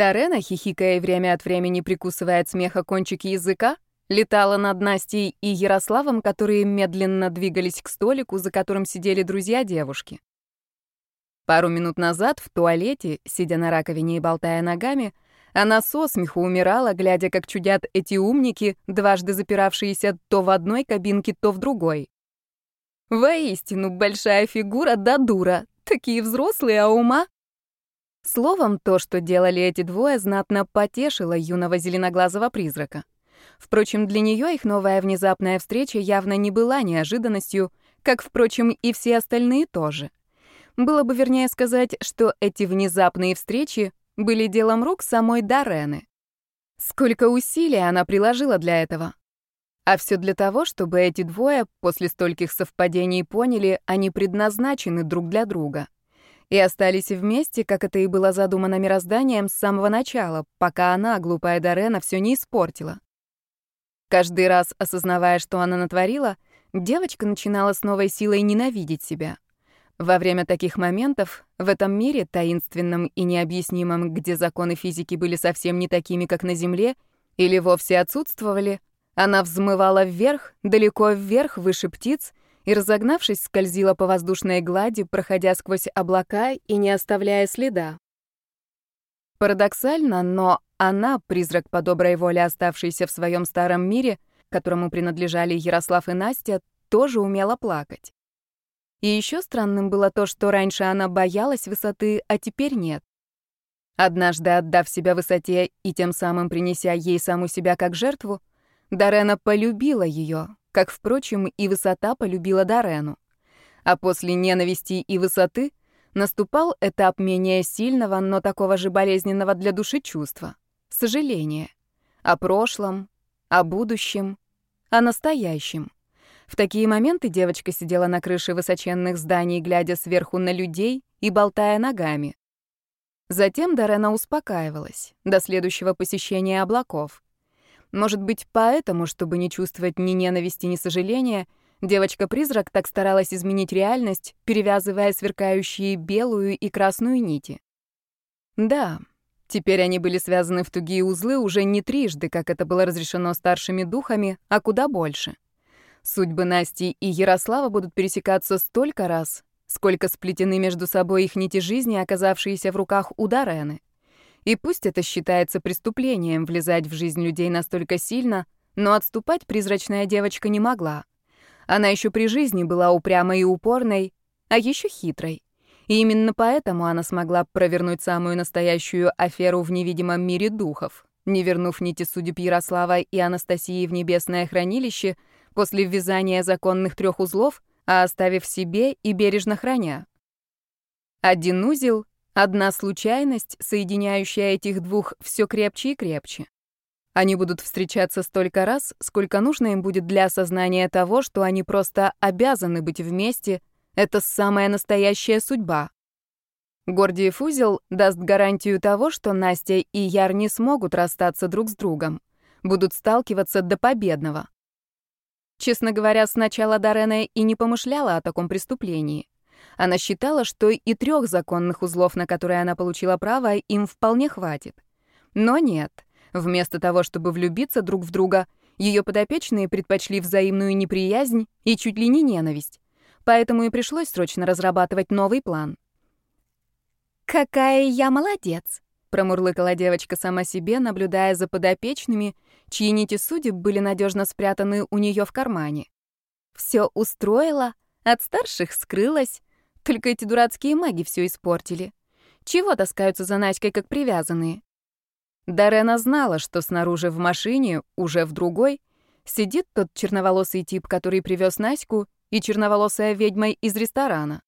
Дарена, хихикая и время от времени прикусывая от смеха кончики языка, летала над Настей и Ярославом, которые медленно двигались к столику, за которым сидели друзья девушки. Пару минут назад в туалете, сидя на раковине и болтая ногами, она со смеху умирала, глядя, как чудят эти умники, дважды запиравшиеся то в одной кабинке, то в другой. Воистину, большая фигура да дура. Такие взрослые, а ума... Словом, то, что делали эти двое, знатно потешило юного зеленоглазого призрака. Впрочем, для нее их новая внезапная встреча явно не была неожиданностью, как, впрочем, и все остальные тоже. Было бы вернее сказать, что эти внезапные встречи были делом рук самой Дарены. Сколько усилий она приложила для этого. А все для того, чтобы эти двое после стольких совпадений поняли, они предназначены друг для друга. И остались вместе, как это и было задумано мирозданием с самого начала, пока она, глупая Дарена, все не испортила. Каждый раз, осознавая, что она натворила, девочка начинала с новой силой ненавидеть себя — во время таких моментов в этом мире, таинственном и необъяснимом, где законы физики были совсем не такими, как на Земле, или вовсе отсутствовали, она взмывала вверх, далеко вверх, выше птиц, и, разогнавшись, скользила по воздушной глади, проходя сквозь облака и не оставляя следа. Парадоксально, но она, призрак по доброй воле оставшийся в своем старом мире, которому принадлежали Ярослав и Настя, тоже умела плакать. И еще странным было то, что раньше она боялась высоты, а теперь нет. Однажды отдав себя высоте и тем самым принеся ей саму себя как жертву, Дарена полюбила ее, как, впрочем, и высота полюбила Дарену. А после ненависти и высоты наступал этап менее сильного, но такого же болезненного для души чувства — сожаления. О прошлом, о будущем, о настоящем — в такие моменты девочка сидела на крыше высоченных зданий, глядя сверху на людей и болтая ногами. Затем Дарена успокаивалась до следующего посещения облаков. Может быть, поэтому, чтобы не чувствовать ни ненависти, ни сожаления, девочка-призрак так старалась изменить реальность, перевязывая сверкающие белую и красную нити. Да, теперь они были связаны в тугие узлы уже не трижды, как это было разрешено старшими духами, а куда больше — Судьбы Насти и Ярослава будут пересекаться столько раз, сколько сплетены между собой их нити жизни, оказавшиеся в руках у Дарены. И пусть это считается преступлением влезать в жизнь людей настолько сильно, но отступать призрачная девочка не могла. Она еще при жизни была упрямой и упорной, а еще хитрой. И именно поэтому она смогла провернуть самую настоящую аферу в невидимом мире духов, не вернув нити судеб Ярослава и Анастасии в небесное хранилище — после ввязания законных трех узлов, а оставив себе и бережно храня. Один узел, одна случайность, соединяющая этих двух все крепче и крепче. Они будут встречаться столько раз, сколько нужно им будет для осознания того, что они просто обязаны быть вместе. Это самая настоящая судьба. Гордиев узел даст гарантию того, что Настя и Яр не смогут расстаться друг с другом. Будут сталкиваться до победного. Честно говоря, сначала Дарена и не помышляла о таком преступлении. Она считала, что и трех законных узлов, на которые она получила право, им вполне хватит. Но нет. Вместо того, чтобы влюбиться друг в друга, ее подопечные предпочли взаимную неприязнь и чуть ли не ненависть. Поэтому и пришлось срочно разрабатывать новый план. «Какая я молодец!» — промурлыкала девочка сама себе, наблюдая за подопечными — чьи нити судеб были надежно спрятаны у нее в кармане. Все устроила, от старших скрылась, только эти дурацкие маги все испортили. Чего таскаются за Надькой, как привязанные? Дарена знала, что снаружи в машине, уже в другой, сидит тот черноволосый тип, который привез Наську, и черноволосая ведьма из ресторана.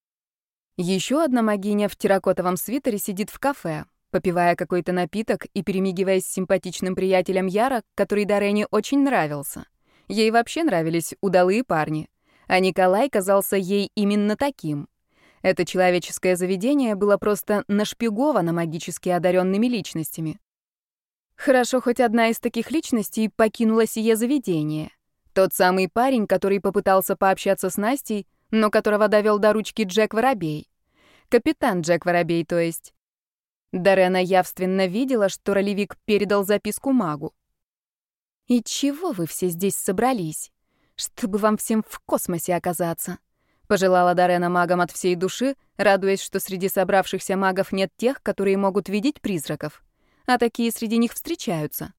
Еще одна магиня в терракотовом свитере сидит в кафе, попивая какой-то напиток и перемигиваясь с симпатичным приятелем Яра, который Дарене очень нравился. Ей вообще нравились удалые парни, а Николай казался ей именно таким. Это человеческое заведение было просто нашпиговано магически одаренными личностями. Хорошо, хоть одна из таких личностей покинула сие заведение. Тот самый парень, который попытался пообщаться с Настей, но которого довел до ручки Джек Воробей. Капитан Джек Воробей, то есть. Дарена явственно видела, что ролевик передал записку магу. «И чего вы все здесь собрались? Чтобы вам всем в космосе оказаться?» Пожелала Дарена магам от всей души, радуясь, что среди собравшихся магов нет тех, которые могут видеть призраков. А такие среди них встречаются.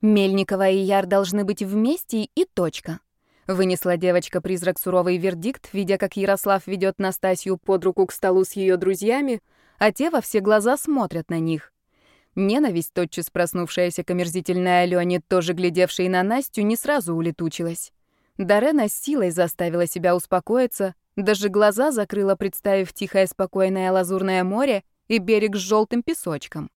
Мельникова и Яр должны быть вместе и точка. Вынесла девочка-призрак суровый вердикт, видя, как Ярослав ведет Настасью под руку к столу с ее друзьями, а те во все глаза смотрят на них. Ненависть, тотчас проснувшаяся к омерзительной Алене, тоже глядевшей на Настю, не сразу улетучилась. Дарена силой заставила себя успокоиться, даже глаза закрыла, представив тихое спокойное лазурное море и берег с желтым песочком.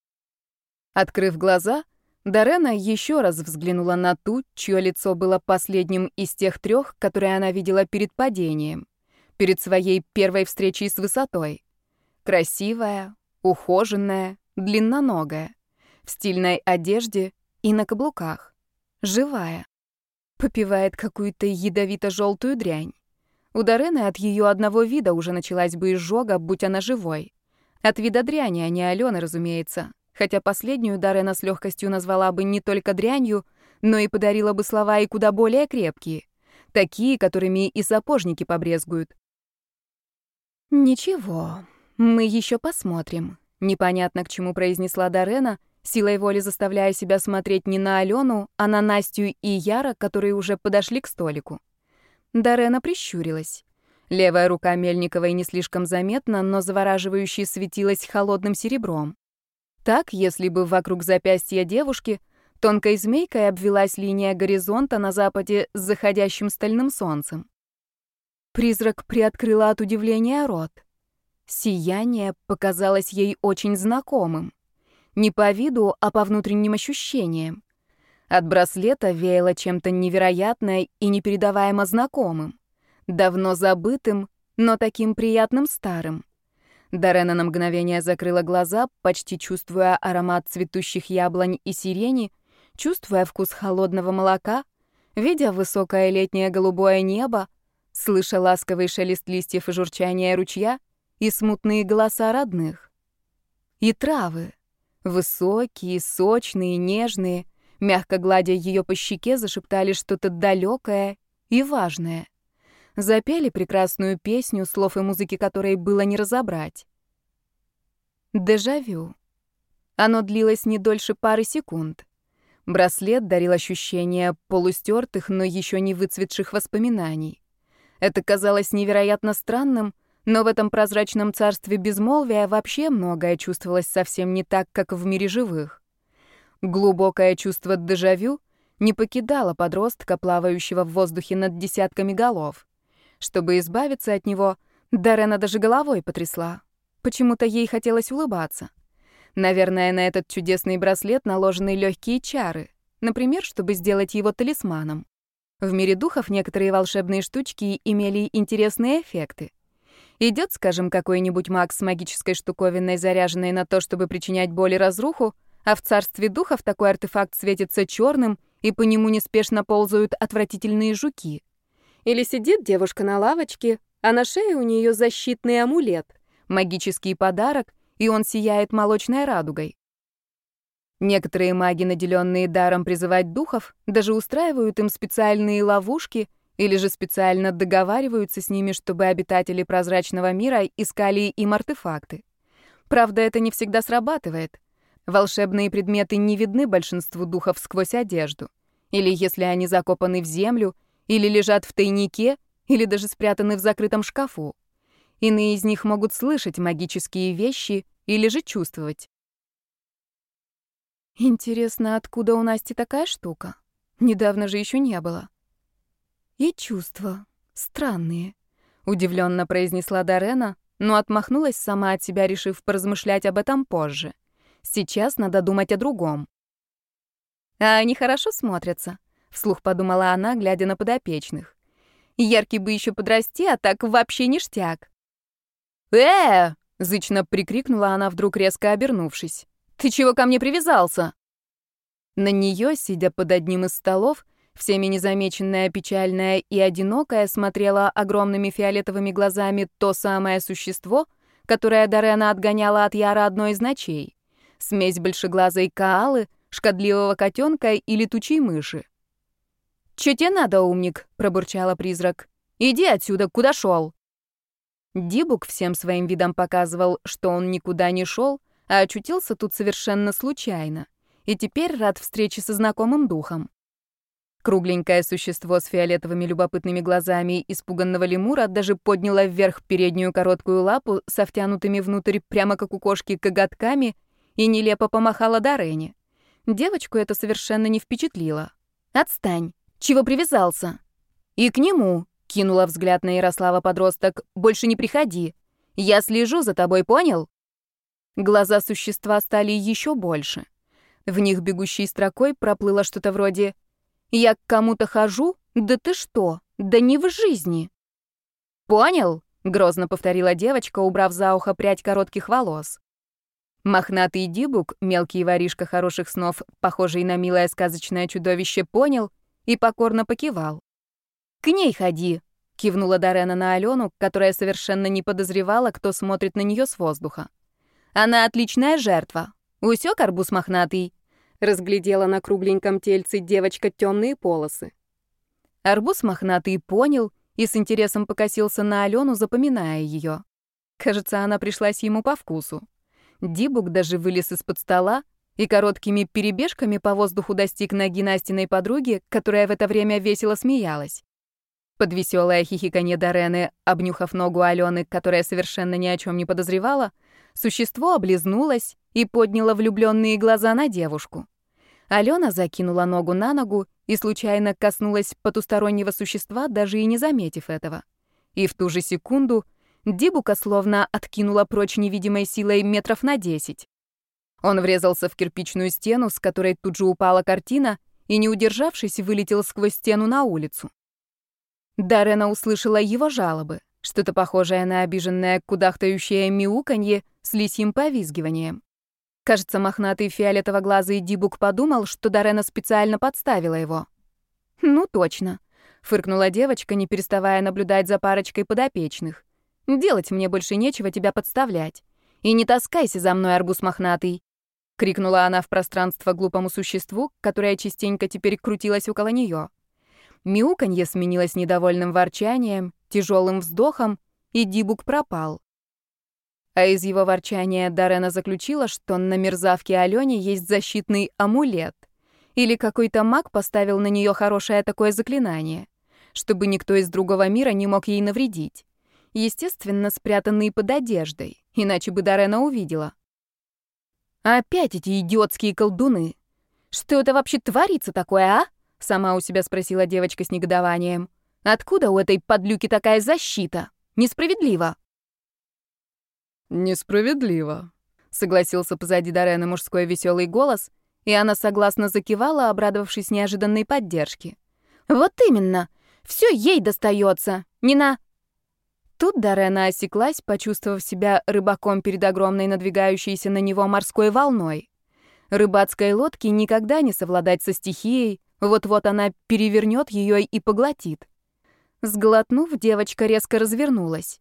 Открыв глаза, Дарена еще раз взглянула на ту, чье лицо было последним из тех трех, которые она видела перед падением, перед своей первой встречей с высотой. Красивая, ухоженная, длинноногая, в стильной одежде и на каблуках, живая. Попивает какую-то ядовито-желтую дрянь. У Дорены от ее одного вида уже началась бы изжога, будь она живой. От вида дряни, а не Алены, разумеется. Хотя последнюю Дарена с легкостью назвала бы не только дрянью, но и подарила бы слова и куда более крепкие. Такие, которыми и сапожники побрезгуют. «Ничего, мы еще посмотрим», — непонятно к чему произнесла Дарена, силой воли заставляя себя смотреть не на Алену, а на Настю и Яра, которые уже подошли к столику. Дарена прищурилась. Левая рука Мельниковой не слишком заметна, но завораживающе светилась холодным серебром. Так, если бы вокруг запястья девушки тонкой змейкой обвелась линия горизонта на западе с заходящим стальным солнцем. Призрак приоткрыла от удивления рот. Сияние показалось ей очень знакомым. Не по виду, а по внутренним ощущениям. От браслета веяло чем-то невероятное и непередаваемо знакомым. Давно забытым, но таким приятным старым. Дарена на мгновение закрыла глаза, почти чувствуя аромат цветущих яблонь и сирени, чувствуя вкус холодного молока, видя высокое летнее голубое небо, слыша ласковый шелест листьев и журчание ручья и смутные голоса родных. И травы. Высокие, сочные, нежные, мягко гладя ее по щеке, зашептали что-то далекое и важное. Запели прекрасную песню, слов и музыки которой было не разобрать. Дежавю. Оно длилось не дольше пары секунд. Браслет дарил ощущение полустертых, но еще не выцветших воспоминаний. Это казалось невероятно странным — но в этом прозрачном царстве безмолвия вообще многое чувствовалось совсем не так, как в мире живых. Глубокое чувство дежавю не покидало подростка, плавающего в воздухе над десятками голов. Чтобы избавиться от него, Дарена даже головой потрясла. Почему-то ей хотелось улыбаться. Наверное, на этот чудесный браслет наложены легкие чары, например, чтобы сделать его талисманом. В мире духов некоторые волшебные штучки имели интересные эффекты. Идет, скажем, какой-нибудь маг с магической штуковиной, заряженной на то, чтобы причинять боль и разруху, а в царстве духов такой артефакт светится черным, и по нему неспешно ползают отвратительные жуки. Или сидит девушка на лавочке, а на шее у нее защитный амулет, магический подарок, и он сияет молочной радугой. Некоторые маги, наделенные даром призывать духов, даже устраивают им специальные ловушки или же специально договариваются с ними, чтобы обитатели прозрачного мира искали им артефакты. Правда, это не всегда срабатывает. Волшебные предметы не видны большинству духов сквозь одежду. Или если они закопаны в землю, или лежат в тайнике, или даже спрятаны в закрытом шкафу. Иные из них могут слышать магические вещи или же чувствовать. Интересно, откуда у Насти такая штука? Недавно же еще не было. И чувства. Странные. Удивленно произнесла Дарена, но отмахнулась сама от себя, решив поразмышлять об этом позже. Сейчас надо думать о другом. А они хорошо смотрятся, вслух подумала она, глядя на подопечных. Яркий бы еще подрасти, а так вообще ништяк. Э! зычно прикрикнула она вдруг резко обернувшись. Ты чего ко мне привязался? На нее, сидя под одним из столов, Всеми незамеченная, печальная и одинокая смотрела огромными фиолетовыми глазами то самое существо, которое Дарена отгоняла от Яра одной из ночей. Смесь большеглазой каалы, шкодливого котенка и летучей мыши. «Чё тебе надо, умник?» — пробурчала призрак. «Иди отсюда, куда шел? Дибук всем своим видом показывал, что он никуда не шел, а очутился тут совершенно случайно, и теперь рад встрече со знакомым духом. Кругленькое существо с фиолетовыми любопытными глазами испуганного лемура даже подняло вверх переднюю короткую лапу со втянутыми внутрь прямо как у кошки коготками и нелепо помахала Дарене. Девочку это совершенно не впечатлило. «Отстань! Чего привязался?» «И к нему!» — кинула взгляд на Ярослава подросток. «Больше не приходи! Я слежу за тобой, понял?» Глаза существа стали еще больше. В них бегущей строкой проплыло что-то вроде я к кому-то хожу? Да ты что? Да не в жизни. Понял? Грозно повторила девочка, убрав за ухо прядь коротких волос. Мохнатый дибук, мелкий воришка хороших снов, похожий на милое сказочное чудовище, понял и покорно покивал. «К ней ходи», — кивнула Дарена на Алену, которая совершенно не подозревала, кто смотрит на нее с воздуха. «Она отличная жертва. Усек арбуз мохнатый?» Разглядела на кругленьком тельце девочка темные полосы. Арбуз мохнатый понял и с интересом покосился на Алену, запоминая ее. Кажется, она пришлась ему по вкусу. Дибук даже вылез из-под стола и короткими перебежками по воздуху достиг ноги Настиной подруги, которая в это время весело смеялась. Под веселое хихиканье Дорены, обнюхав ногу Алены, которая совершенно ни о чем не подозревала, существо облизнулось и подняло влюбленные глаза на девушку. Алена закинула ногу на ногу и случайно коснулась потустороннего существа, даже и не заметив этого. И в ту же секунду Дибука словно откинула прочь невидимой силой метров на десять. Он врезался в кирпичную стену, с которой тут же упала картина, и, не удержавшись, вылетел сквозь стену на улицу. Дарена услышала его жалобы, что-то похожее на обиженное кудахтающее мяуканье с лисьим повизгиванием. Кажется, мохнатый фиолетово-глазый Дибук подумал, что Дарена специально подставила его. «Ну, точно», — фыркнула девочка, не переставая наблюдать за парочкой подопечных. «Делать мне больше нечего тебя подставлять. И не таскайся за мной, арбуз мохнатый», — крикнула она в пространство глупому существу, которое частенько теперь крутилось около нее. Мяуканье сменилось недовольным ворчанием, тяжелым вздохом, и Дибук пропал. А из его ворчания Дарена заключила, что на мерзавке Алене есть защитный амулет. Или какой-то маг поставил на нее хорошее такое заклинание, чтобы никто из другого мира не мог ей навредить. Естественно, спрятанный под одеждой, иначе бы Дарена увидела. «Опять эти идиотские колдуны! Что это вообще творится такое, а?» Сама у себя спросила девочка с негодованием. «Откуда у этой подлюки такая защита? Несправедливо!» «Несправедливо», — согласился позади Дорены мужской веселый голос, и она согласно закивала, обрадовавшись неожиданной поддержке. «Вот именно! Все ей достается! Не на...» Тут Дорена осеклась, почувствовав себя рыбаком перед огромной надвигающейся на него морской волной. Рыбацкой лодке никогда не совладать со стихией, вот-вот она перевернет ее и поглотит. Сглотнув, девочка резко развернулась.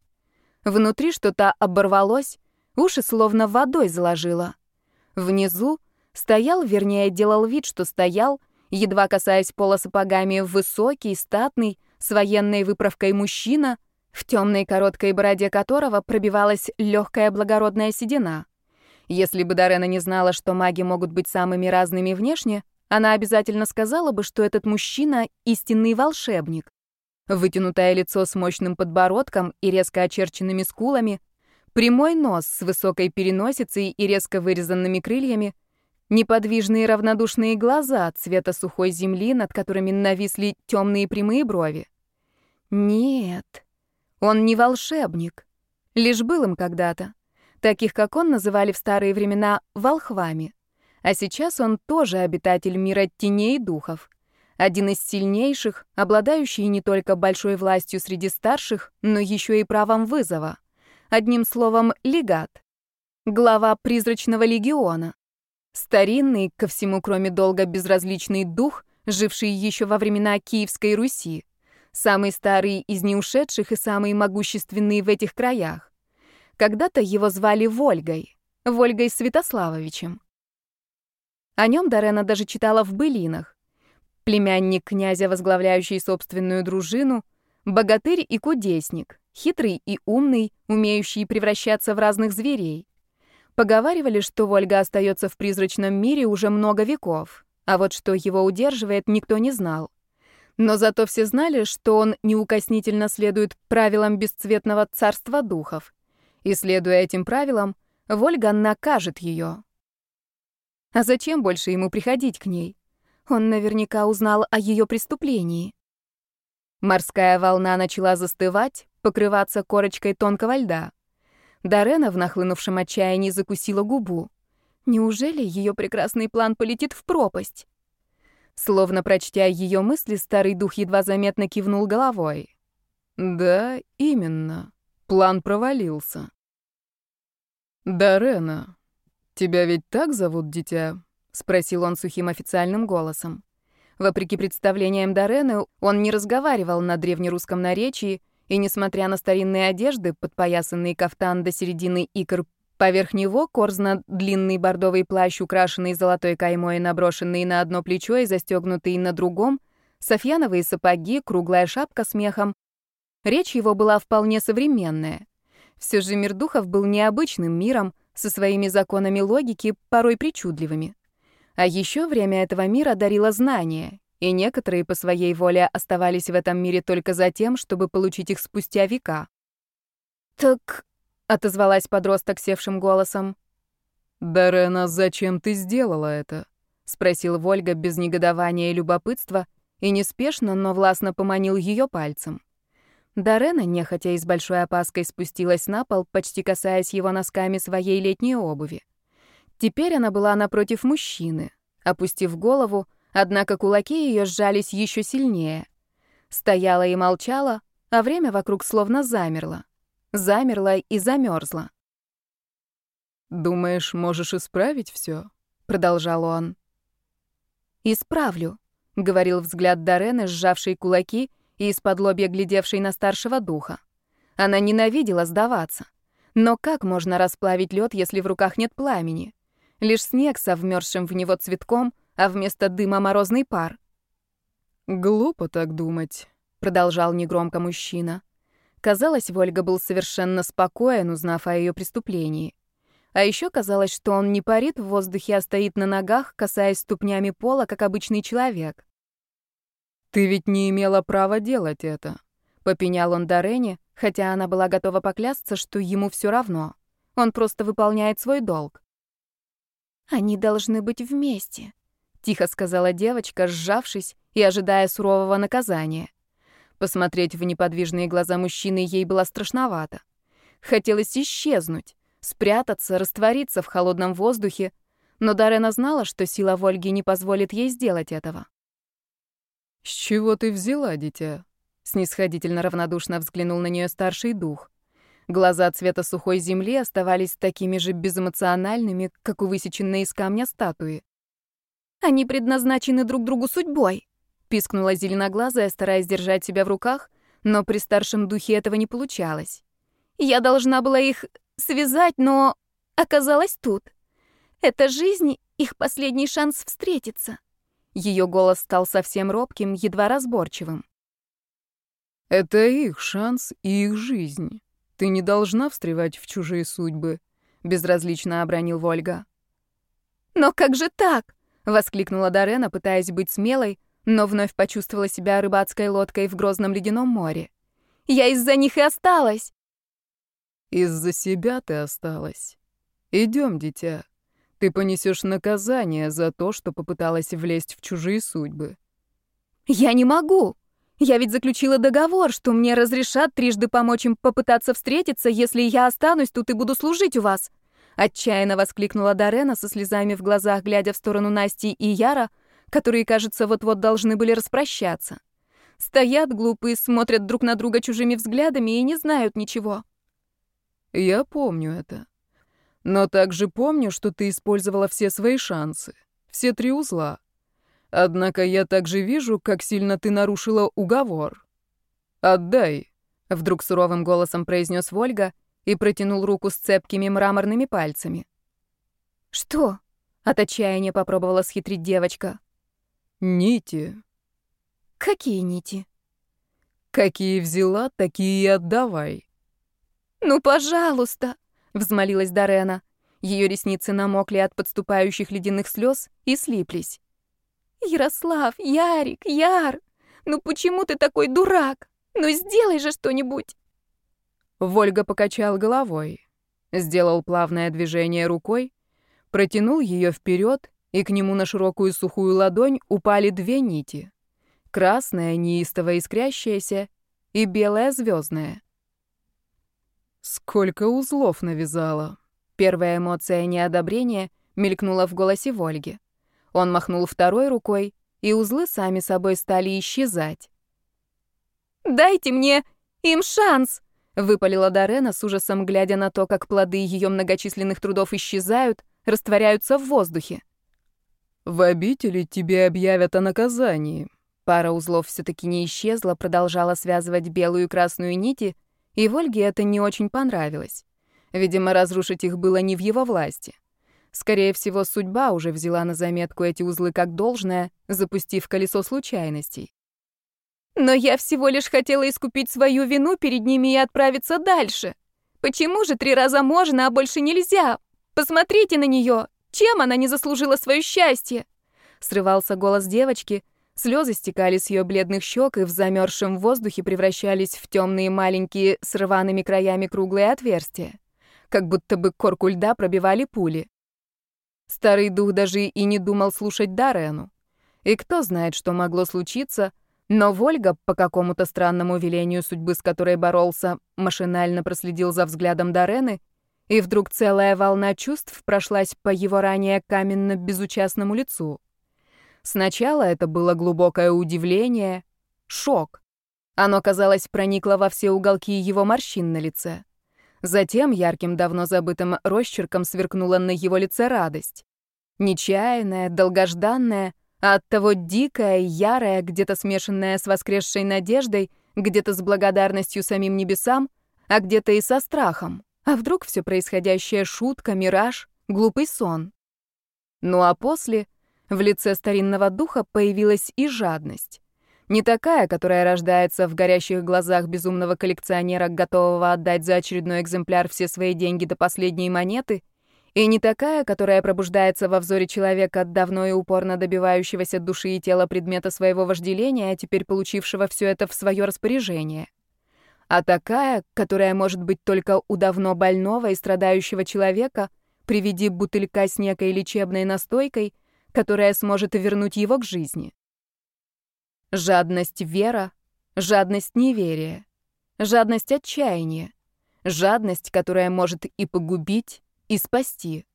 Внутри что-то оборвалось, уши словно водой заложило. Внизу стоял, вернее, делал вид, что стоял, едва касаясь пола сапогами, высокий, статный, с военной выправкой мужчина, в темной короткой бороде которого пробивалась легкая благородная седина. Если бы Дарена не знала, что маги могут быть самыми разными внешне, она обязательно сказала бы, что этот мужчина — истинный волшебник. Вытянутое лицо с мощным подбородком и резко очерченными скулами, прямой нос с высокой переносицей и резко вырезанными крыльями, неподвижные равнодушные глаза цвета сухой земли, над которыми нависли темные прямые брови. Нет, он не волшебник, лишь был им когда-то. Таких, как он, называли в старые времена волхвами. А сейчас он тоже обитатель мира теней и духов один из сильнейших, обладающий не только большой властью среди старших, но еще и правом вызова. Одним словом, легат. Глава призрачного легиона. Старинный, ко всему кроме долга безразличный дух, живший еще во времена Киевской Руси. Самый старый из неушедших и самый могущественный в этих краях. Когда-то его звали Вольгой, Вольгой Святославовичем. О нем Дарена даже читала в былинах. Племянник князя, возглавляющий собственную дружину, богатырь и кудесник, хитрый и умный, умеющий превращаться в разных зверей. Поговаривали, что Вольга остается в призрачном мире уже много веков, а вот что его удерживает, никто не знал. Но зато все знали, что он неукоснительно следует правилам бесцветного царства духов. И следуя этим правилам, Вольга накажет ее. А зачем больше ему приходить к ней? Он наверняка узнал о ее преступлении. Морская волна начала застывать, покрываться корочкой тонкого льда. Дарена в нахлынувшем отчаянии закусила губу. Неужели ее прекрасный план полетит в пропасть? Словно прочтя ее мысли, старый дух едва заметно кивнул головой. Да, именно. План провалился. Дарена, тебя ведь так зовут, дитя? Спросил он сухим официальным голосом. Вопреки представлениям Дарены, он не разговаривал на древнерусском наречии, и, несмотря на старинные одежды, подпоясанный кафтан до середины икр, поверх него корзна длинный бордовый плащ, украшенный золотой каймой, наброшенный на одно плечо и застегнутый на другом, софьяновые сапоги, круглая шапка с мехом. Речь его была вполне современная. Все же мир духов был необычным миром, со своими законами логики, порой причудливыми. А еще время этого мира дарило знания, и некоторые по своей воле оставались в этом мире только за тем, чтобы получить их спустя века. «Так...» — отозвалась подросток севшим голосом. «Дарена, зачем ты сделала это?» — спросил Вольга без негодования и любопытства и неспешно, но властно поманил ее пальцем. Дарена, нехотя и с большой опаской, спустилась на пол, почти касаясь его носками своей летней обуви. Теперь она была напротив мужчины. Опустив голову, Однако кулаки ее сжались еще сильнее. Стояла и молчала, а время вокруг словно замерло. Замерло и замерзло. «Думаешь, можешь исправить все? продолжал он. «Исправлю», — говорил взгляд Дорены, сжавший кулаки и из-под лобья глядевший на старшего духа. Она ненавидела сдаваться. Но как можно расплавить лед, если в руках нет пламени? Лишь снег со вмерзшим в него цветком — а вместо дыма морозный пар. «Глупо так думать», — продолжал негромко мужчина. Казалось, Вольга был совершенно спокоен, узнав о ее преступлении. А еще казалось, что он не парит в воздухе, а стоит на ногах, касаясь ступнями пола, как обычный человек. «Ты ведь не имела права делать это», — попенял он Дорене, хотя она была готова поклясться, что ему все равно. Он просто выполняет свой долг. «Они должны быть вместе», тихо сказала девочка, сжавшись и ожидая сурового наказания. Посмотреть в неподвижные глаза мужчины ей было страшновато. Хотелось исчезнуть, спрятаться, раствориться в холодном воздухе, но Дарена знала, что сила Вольги не позволит ей сделать этого. «С чего ты взяла, дитя?» Снисходительно равнодушно взглянул на нее старший дух. Глаза цвета сухой земли оставались такими же безэмоциональными, как у высеченной из камня статуи. Они предназначены друг другу судьбой», — пискнула зеленоглазая, стараясь держать себя в руках, но при старшем духе этого не получалось. «Я должна была их связать, но оказалась тут. Это жизнь — их последний шанс встретиться». Ее голос стал совсем робким, едва разборчивым. «Это их шанс и их жизнь. Ты не должна встревать в чужие судьбы», — безразлично обронил Вольга. «Но как же так?» Воскликнула Дарена, пытаясь быть смелой, но вновь почувствовала себя рыбацкой лодкой в грозном ледяном море. «Я из-за них и осталась!» «Из-за себя ты осталась. Идем, дитя. Ты понесешь наказание за то, что попыталась влезть в чужие судьбы». «Я не могу!» Я ведь заключила договор, что мне разрешат трижды помочь им попытаться встретиться, если я останусь тут и буду служить у вас. Отчаянно воскликнула Дарена со слезами в глазах, глядя в сторону Насти и Яра, которые, кажется, вот-вот должны были распрощаться. Стоят глупые, смотрят друг на друга чужими взглядами и не знают ничего. Я помню это. Но также помню, что ты использовала все свои шансы, все три узла. Однако я также вижу, как сильно ты нарушила уговор. Отдай, вдруг суровым голосом произнес Вольга и протянул руку с цепкими мраморными пальцами. «Что?» — от отчаяния попробовала схитрить девочка. «Нити». «Какие нити?» «Какие взяла, такие и отдавай». «Ну, пожалуйста!» — взмолилась Дарена. Ее ресницы намокли от подступающих ледяных слез и слиплись. «Ярослав, Ярик, Яр, ну почему ты такой дурак? Ну сделай же что-нибудь!» Вольга покачал головой, сделал плавное движение рукой, протянул ее вперед, и к нему на широкую сухую ладонь упали две нити. Красная, неистово искрящаяся, и белая звездная. Сколько узлов навязала. Первая эмоция неодобрения мелькнула в голосе Вольги. Он махнул второй рукой, и узлы сами собой стали исчезать. «Дайте мне им шанс!» — выпалила Дарена с ужасом, глядя на то, как плоды ее многочисленных трудов исчезают, растворяются в воздухе. «В обители тебе объявят о наказании». Пара узлов все таки не исчезла, продолжала связывать белую и красную нити, и Вольге это не очень понравилось. Видимо, разрушить их было не в его власти. Скорее всего, судьба уже взяла на заметку эти узлы как должное, запустив колесо случайностей. Но я всего лишь хотела искупить свою вину перед ними и отправиться дальше. Почему же три раза можно, а больше нельзя? Посмотрите на нее. Чем она не заслужила свое счастье? Срывался голос девочки, слезы стекали с ее бледных щек и в замерзшем воздухе превращались в темные маленькие с рваными краями круглые отверстия, как будто бы корку льда пробивали пули. Старый дух даже и не думал слушать Дарену. И кто знает, что могло случиться, но Вольга, по какому-то странному велению судьбы, с которой боролся, машинально проследил за взглядом Дарены, и вдруг целая волна чувств прошлась по его ранее каменно-безучастному лицу. Сначала это было глубокое удивление, шок. Оно, казалось, проникло во все уголки его морщин на лице. Затем ярким, давно забытым росчерком сверкнула на его лице радость. Нечаянная, долгожданная, а оттого дикая, ярая, где-то смешанная с воскресшей надеждой, где-то с благодарностью самим небесам, а где-то и со страхом. А вдруг все происходящее шутка, мираж, глупый сон? Ну а после в лице старинного духа появилась и жадность. Не такая, которая рождается в горящих глазах безумного коллекционера, готового отдать за очередной экземпляр все свои деньги до последней монеты, и не такая, которая пробуждается во взоре человека, давно и упорно добивающегося души и тела предмета своего вожделения, а теперь получившего все это в свое распоряжение. А такая, которая может быть только у давно больного и страдающего человека при виде бутылька с некой лечебной настойкой, которая сможет вернуть его к жизни. Жадность — вера, жадность — неверие, жадность — отчаяние, жадность, которая может и погубить, и спасти.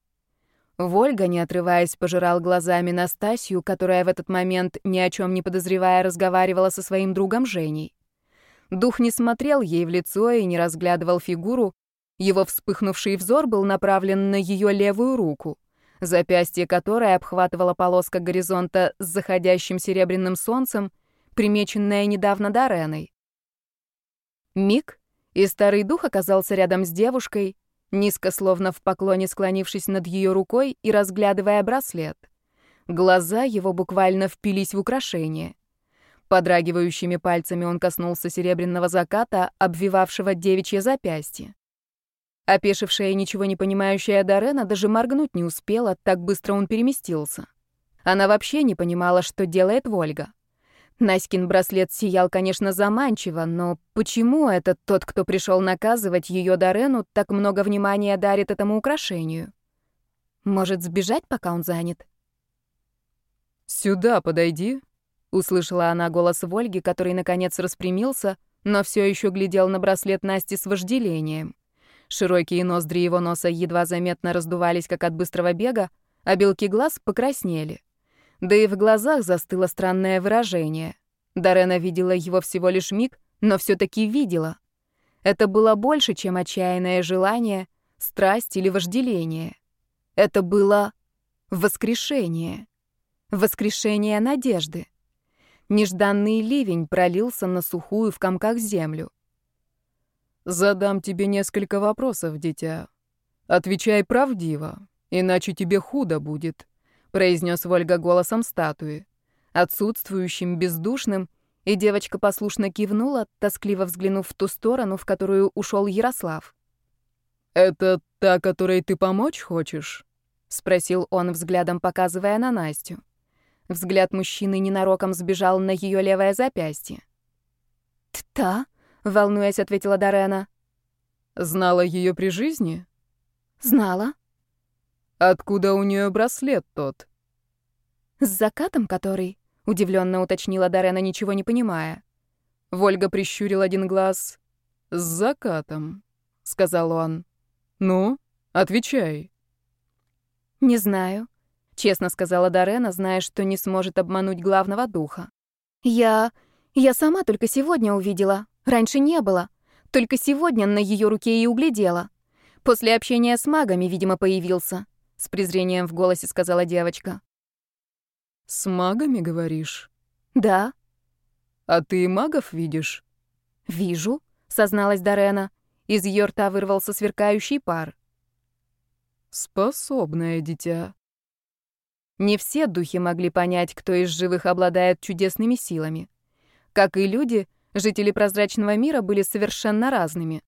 Вольга, не отрываясь, пожирал глазами Настасью, которая в этот момент, ни о чем не подозревая, разговаривала со своим другом Женей. Дух не смотрел ей в лицо и не разглядывал фигуру, его вспыхнувший взор был направлен на ее левую руку — запястье которой обхватывала полоска горизонта с заходящим серебряным солнцем, примеченная недавно Дареной. Миг, и старый дух оказался рядом с девушкой, низко, словно в поклоне склонившись над ее рукой и разглядывая браслет. Глаза его буквально впились в украшение. Подрагивающими пальцами он коснулся серебряного заката, обвивавшего девичье запястье. Опешившая и ничего не понимающая Дарена даже моргнуть не успела, так быстро он переместился. Она вообще не понимала, что делает Вольга. Наськин браслет сиял, конечно, заманчиво, но почему этот тот, кто пришел наказывать ее Дарену, так много внимания дарит этому украшению? Может, сбежать, пока он занят? «Сюда подойди», — услышала она голос Вольги, который, наконец, распрямился, но все еще глядел на браслет Насти с вожделением. Широкие ноздри его носа едва заметно раздувались, как от быстрого бега, а белки глаз покраснели. Да и в глазах застыло странное выражение. Дарена видела его всего лишь миг, но все таки видела. Это было больше, чем отчаянное желание, страсть или вожделение. Это было воскрешение. Воскрешение надежды. Нежданный ливень пролился на сухую в комках землю. Задам тебе несколько вопросов, дитя. Отвечай правдиво, иначе тебе худо будет, произнес Вольга голосом статуи, отсутствующим, бездушным, и девочка послушно кивнула, тоскливо взглянув в ту сторону, в которую ушел Ярослав. «Это та, которой ты помочь хочешь?» — спросил он, взглядом показывая на Настю. Взгляд мужчины ненароком сбежал на ее левое запястье. «Та?» — волнуясь, ответила Дарена. «Знала ее при жизни?» «Знала». «Откуда у нее браслет тот?» «С закатом который?» — удивленно уточнила Дарена, ничего не понимая. Вольга прищурил один глаз. «С закатом», — сказал он. «Ну, отвечай». «Не знаю», — честно сказала Дарена, зная, что не сможет обмануть главного духа. «Я... я сама только сегодня увидела. Раньше не было. Только сегодня на ее руке и углядела. После общения с магами, видимо, появился», — с презрением в голосе сказала девочка. «С магами, говоришь?» «Да». «А ты магов видишь?» «Вижу», — созналась Дарена. Из ее рта вырвался сверкающий пар. «Способное дитя». Не все духи могли понять, кто из живых обладает чудесными силами. Как и люди, жители прозрачного мира были совершенно разными.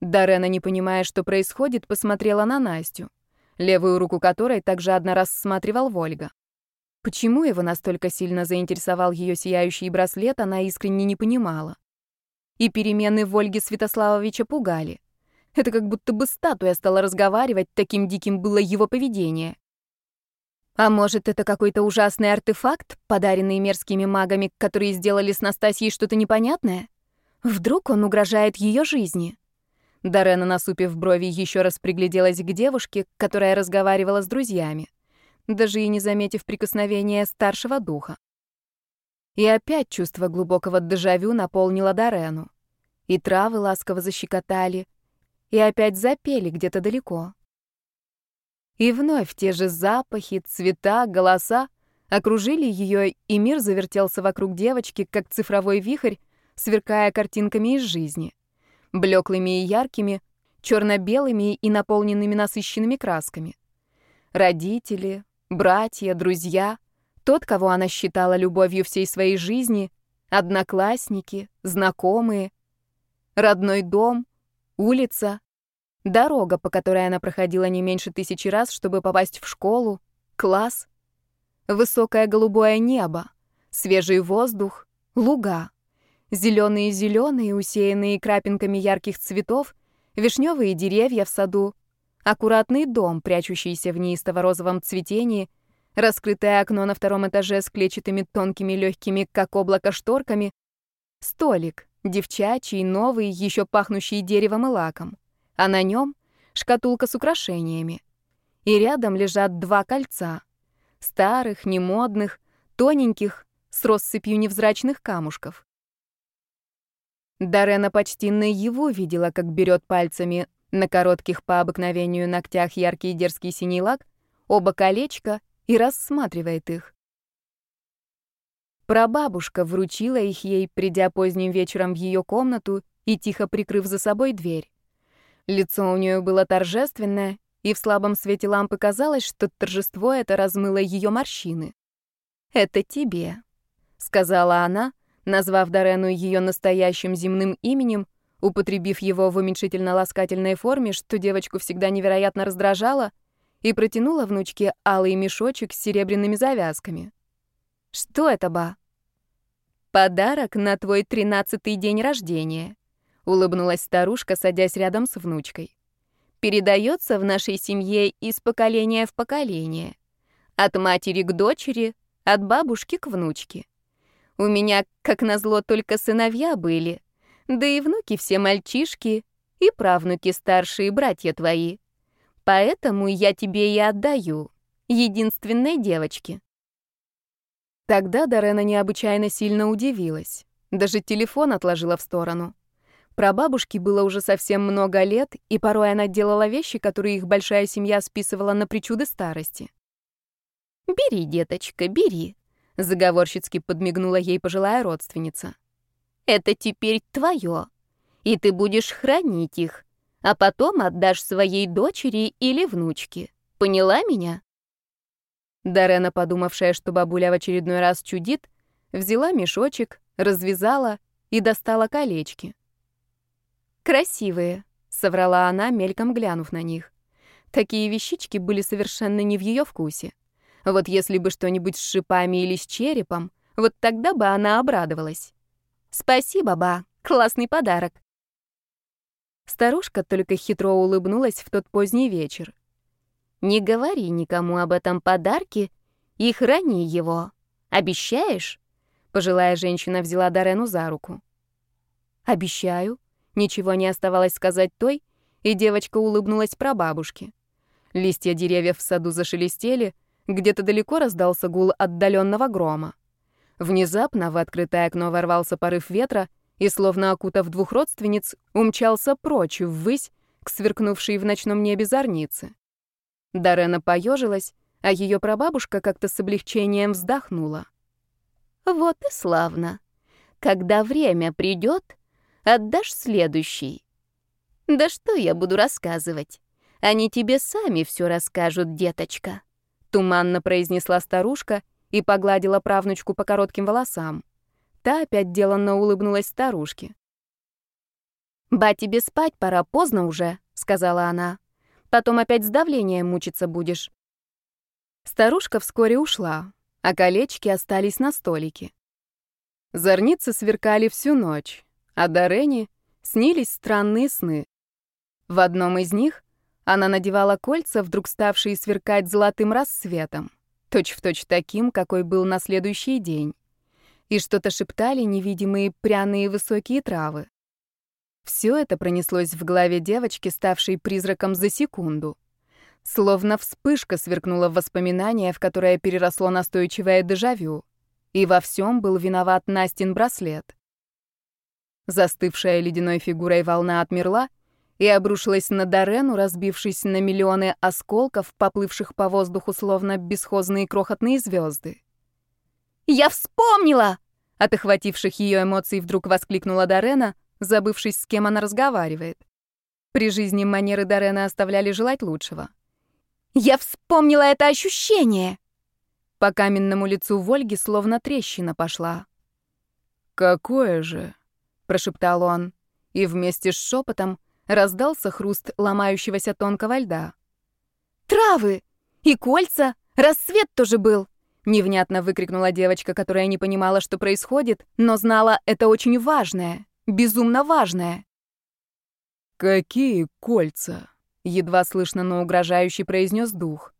Дарена, не понимая, что происходит, посмотрела на Настю, левую руку которой также одна рассматривал Вольга. Почему его настолько сильно заинтересовал ее сияющий браслет, она искренне не понимала. И перемены Вольги Святославовича пугали. Это как будто бы статуя стала разговаривать, таким диким было его поведение. А может, это какой-то ужасный артефакт, подаренный мерзкими магами, которые сделали с Настасьей что-то непонятное? Вдруг он угрожает ее жизни? Дарена, насупив брови, еще раз пригляделась к девушке, которая разговаривала с друзьями, даже и не заметив прикосновения старшего духа. И опять чувство глубокого дежавю наполнило Дарену. И травы ласково защекотали, и опять запели где-то далеко. И вновь те же запахи, цвета, голоса окружили ее, и мир завертелся вокруг девочки, как цифровой вихрь, сверкая картинками из жизни. Блеклыми и яркими, черно-белыми и наполненными насыщенными красками. Родители, братья, друзья — тот, кого она считала любовью всей своей жизни, одноклассники, знакомые, родной дом, улица, дорога, по которой она проходила не меньше тысячи раз, чтобы попасть в школу, класс, высокое голубое небо, свежий воздух, луга, зеленые-зеленые, усеянные крапинками ярких цветов, вишневые деревья в саду, аккуратный дом, прячущийся в неистово-розовом цветении — раскрытое окно на втором этаже с клетчатыми тонкими легкими, как облако, шторками, столик, девчачий, новый, еще пахнущий деревом и лаком, а на нем шкатулка с украшениями. И рядом лежат два кольца, старых, немодных, тоненьких, с россыпью невзрачных камушков. Дарена почти наяву видела, как берет пальцами на коротких по обыкновению ногтях яркий дерзкий синий лак, оба колечка и рассматривает их. Прабабушка вручила их ей, придя поздним вечером в ее комнату и тихо прикрыв за собой дверь. Лицо у нее было торжественное, и в слабом свете лампы казалось, что торжество это размыло ее морщины. «Это тебе», — сказала она, назвав Дорену ее настоящим земным именем, употребив его в уменьшительно-ласкательной форме, что девочку всегда невероятно раздражало — и протянула внучке алый мешочек с серебряными завязками. «Что это, ба?» «Подарок на твой тринадцатый день рождения», — улыбнулась старушка, садясь рядом с внучкой. «Передается в нашей семье из поколения в поколение. От матери к дочери, от бабушки к внучке. У меня, как назло, только сыновья были, да и внуки все мальчишки, и правнуки старшие братья твои. Поэтому я тебе и отдаю, единственной девочке». Тогда Дарена необычайно сильно удивилась. Даже телефон отложила в сторону. Про бабушки было уже совсем много лет, и порой она делала вещи, которые их большая семья списывала на причуды старости. «Бери, деточка, бери», — заговорщицки подмигнула ей пожилая родственница. «Это теперь твое. и ты будешь хранить их, а потом отдашь своей дочери или внучке. Поняла меня?» Дарена, подумавшая, что бабуля в очередной раз чудит, взяла мешочек, развязала и достала колечки. «Красивые», — соврала она, мельком глянув на них. Такие вещички были совершенно не в ее вкусе. Вот если бы что-нибудь с шипами или с черепом, вот тогда бы она обрадовалась. «Спасибо, ба, классный подарок». Старушка только хитро улыбнулась в тот поздний вечер. «Не говори никому об этом подарке и храни его. Обещаешь?» Пожилая женщина взяла Дарену за руку. «Обещаю». Ничего не оставалось сказать той, и девочка улыбнулась прабабушке. Листья деревьев в саду зашелестели, где-то далеко раздался гул отдаленного грома. Внезапно в открытое окно ворвался порыв ветра и, словно окутав двух родственниц, умчался прочь ввысь к сверкнувшей в ночном небе зорнице. Дарена поежилась, а ее прабабушка как-то с облегчением вздохнула. «Вот и славно. Когда время придет, отдашь следующий. Да что я буду рассказывать? Они тебе сами все расскажут, деточка», — туманно произнесла старушка и погладила правнучку по коротким волосам. Та опять деланно улыбнулась старушке. «Ба, тебе спать пора, поздно уже», — сказала она. «Потом опять с давлением мучиться будешь». Старушка вскоре ушла, а колечки остались на столике. Зорницы сверкали всю ночь, а Дорене снились странные сны. В одном из них она надевала кольца, вдруг ставшие сверкать золотым рассветом, точь-в-точь точь таким, какой был на следующий день. И что-то шептали невидимые пряные высокие травы. Все это пронеслось в голове девочки, ставшей призраком за секунду. Словно вспышка сверкнула в воспоминание, в которое переросло настойчивое дежавю. И во всем был виноват Настин браслет. Застывшая ледяной фигурой волна отмерла, и обрушилась на Дорену, разбившись на миллионы осколков, поплывших по воздуху словно бесхозные крохотные звезды. «Я вспомнила!» От охвативших ее эмоций вдруг воскликнула Дорена, забывшись, с кем она разговаривает. При жизни манеры Дорена оставляли желать лучшего. «Я вспомнила это ощущение!» По каменному лицу Вольги словно трещина пошла. «Какое же?» — прошептал он, и вместе с шепотом Раздался хруст ломающегося тонкого льда. «Травы! И кольца! Рассвет тоже был!» Невнятно выкрикнула девочка, которая не понимала, что происходит, но знала, это очень важное, безумно важное. «Какие кольца?» — едва слышно, но угрожающе произнес дух.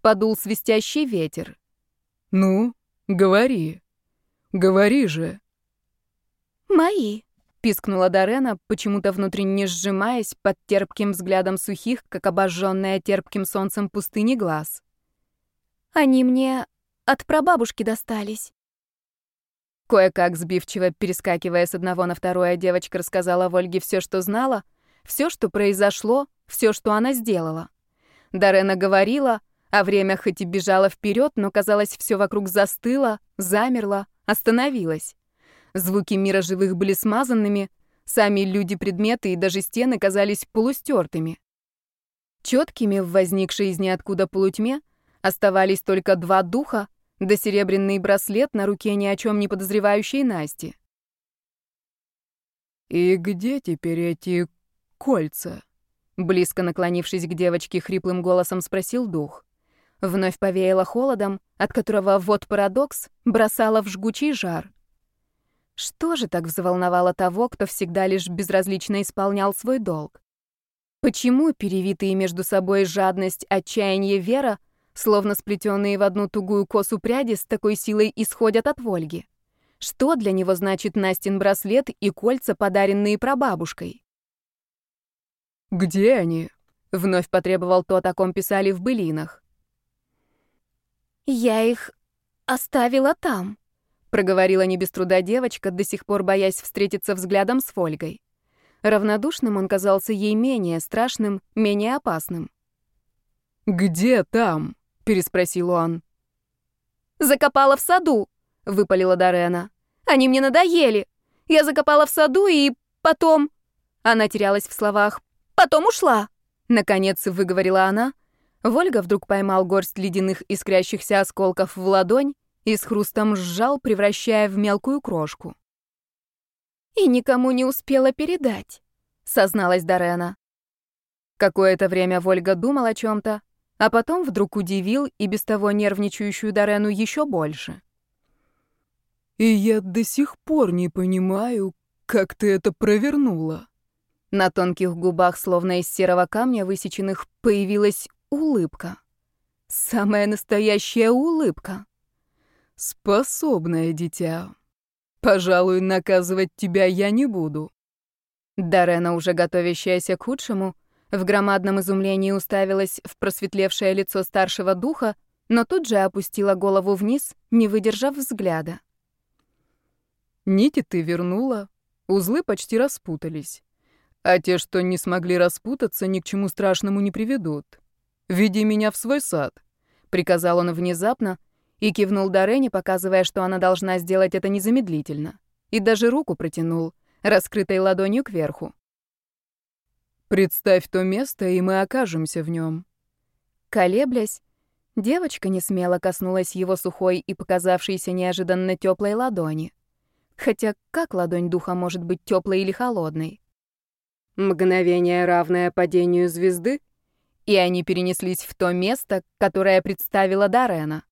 Подул свистящий ветер. «Ну, говори. Говори же». «Мои», пискнула Дарена, почему-то внутренне сжимаясь под терпким взглядом сухих, как обожженная терпким солнцем пустыни глаз. Они мне от прабабушки достались. Кое-как сбивчиво перескакивая с одного на второе, девочка рассказала Вольге все, что знала, все, что произошло, все, что она сделала. Дарена говорила, а время хоть и бежало вперед, но казалось, все вокруг застыло, замерло, остановилось. Звуки мира живых были смазанными, сами люди, предметы и даже стены казались полустертыми. Четкими в возникшей из ниоткуда полутьме оставались только два духа да серебряный браслет на руке ни о чем не подозревающей Насти. «И где теперь эти кольца?» Близко наклонившись к девочке, хриплым голосом спросил дух. Вновь повеяло холодом, от которого вот парадокс бросало в жгучий жар. Что же так взволновало того, кто всегда лишь безразлично исполнял свой долг? Почему перевитые между собой жадность, отчаяние, вера, словно сплетенные в одну тугую косу пряди, с такой силой исходят от Вольги? Что для него значит Настин браслет и кольца, подаренные прабабушкой? «Где они?» — вновь потребовал то, о ком писали в былинах. «Я их оставила там», проговорила не без труда девочка, до сих пор боясь встретиться взглядом с Фольгой. Равнодушным он казался ей менее страшным, менее опасным. «Где там?» — переспросил он. «Закопала в саду», — выпалила Дарена. «Они мне надоели. Я закопала в саду и потом...» Она терялась в словах. «Потом ушла!» Наконец выговорила она. Вольга вдруг поймал горсть ледяных искрящихся осколков в ладонь и с хрустом сжал, превращая в мелкую крошку. «И никому не успела передать», — созналась Дарена. Какое-то время Вольга думал о чем-то, а потом вдруг удивил и без того нервничающую Дарену еще больше. «И я до сих пор не понимаю, как ты это провернула». На тонких губах, словно из серого камня высеченных, появилась улыбка. Самая настоящая улыбка. «Способное дитя. Пожалуй, наказывать тебя я не буду». Дарена, уже готовящаяся к худшему, в громадном изумлении уставилась в просветлевшее лицо старшего духа, но тут же опустила голову вниз, не выдержав взгляда. «Нити ты вернула, узлы почти распутались. А те, что не смогли распутаться, ни к чему страшному не приведут. Веди меня в свой сад», — приказал он внезапно и кивнул Дорене, показывая, что она должна сделать это незамедлительно, и даже руку протянул, раскрытой ладонью кверху. Представь то место, и мы окажемся в нем. Колеблясь, девочка не смело коснулась его сухой и показавшейся неожиданно теплой ладони. Хотя как ладонь духа может быть теплой или холодной? Мгновение, равное падению звезды, и они перенеслись в то место, которое представила Дарена.